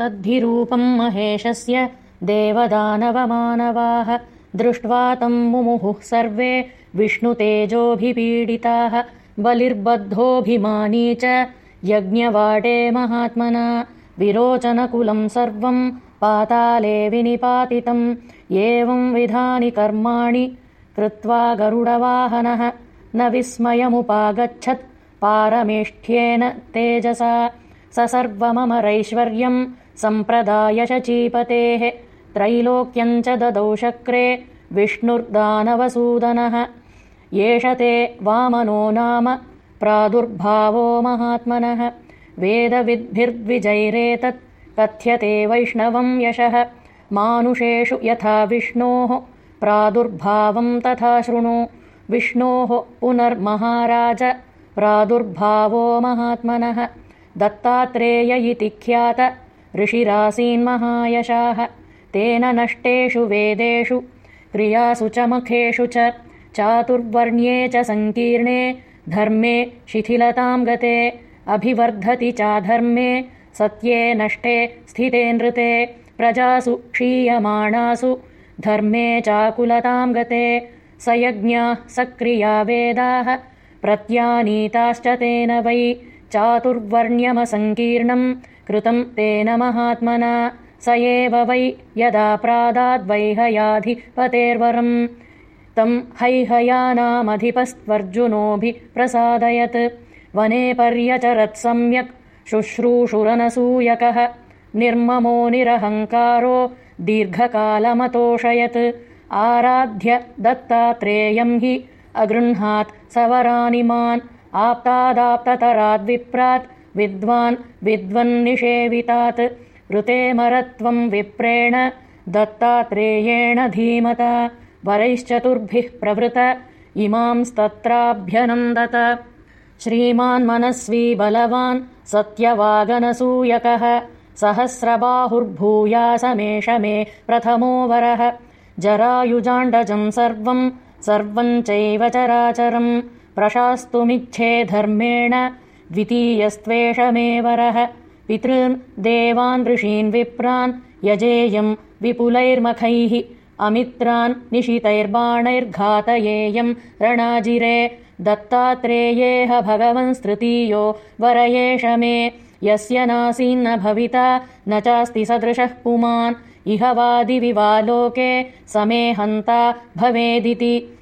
तद्धिरूपम् महेशस्य देवदानवमानवाः दृष्ट्वा तम् मुमुहुः सर्वे विष्णुतेजोऽभिपीडिताः बलिर्बद्धोऽभिमानी च यज्ञवाटे महात्मना विरोचनकुलम् सर्वम् पाताले विनिपातितम् एवम् विधानि कर्माणि कृत्वा गरुडवाहनः न विस्मयमुपागच्छत् पारमेष्ठ्येन तेजसा स सम्प्रदाय शचीपतेः त्रैलोक्यम् च ददौ शक्रे विष्णुर्दानवसूदनः। एष ते वामनो नाम प्रादुर्भावो महात्मनः। वेदविद्भिर्द्विजैरेतत् कथ्यते वैष्णवम् यशः। मानुषेषु यथा विष्णोः प्रादुर्भावम् तथा शृणु। विष्णोः पुनर्महाराज प्रादुर्भावो महात्मनः दत्तात्रेय इति ख्यात। ऋषिरासीन्महायशाः तेन नष्टेषु वेदेषु क्रियासु च मखेषु च चातुर्वर्ण्ये च सङ्कीर्णे धर्मे शिथिलताम् गते अभिवर्धति चाधर्मे सत्ये नष्टे स्थिते नृते प्रजासु क्षीयमाणासु धर्मे चाकुलताम् गते स यज्ञाः सक्रिया वेदाः प्रत्यानीताश्च तेन वै चातुर्वर्ण्यमसङ्कीर्णम्। कृतम् तेन महात्मना। स एव वै यदा प्रादाद्वैहयाधिपतेर्वरम् तम् हैहयानामधिपस्त्वर्जुनोऽभिप्रसादयत्। वने पर्यचरत् सम्यक्। शुश्रूषुरनसूयकः। निर्ममो निरहङ्कारो दीर्घकालमतोषयत्। आराध्य दत्तात्रेयम् हि अगृह्णात् सवरानिमान् आप्तादाप्ततराद्विप्रात् विद्वान् विद्वन्निषेवितात् ऋतेमरत्वम् विप्रेण दत्तात्रेयेण धीमता वरैश्चतुर्भिः प्रभृत इमांस्तत्राभ्यनन्दत। श्रीमान्मनस्वी बलवान् सत्यवागनसूयकः सहस्रबाहुर्भूयासमेष मे प्रथमो वरः। जरायुजाण्डजम् सर्वम् सर्वम् चैव चराचरम् प्रशास्तुमिच्छे धर्मेण द्वितीयस्त्वेष मे वरः पितॄन् देवान् ऋषीन् विप्रान् यजेयम् विपुलैर्मखैः अमित्रान् निशितैर्बाणैर्घातयेयम् रणाजिरे दत्तात्रेयेह भगवंस्तृतीयो वर एष मे। यस्य नासीन्न भविता न चास्ति सदृशः पुमान्। इह वादिविवालोके समे हन्ता भवेदिति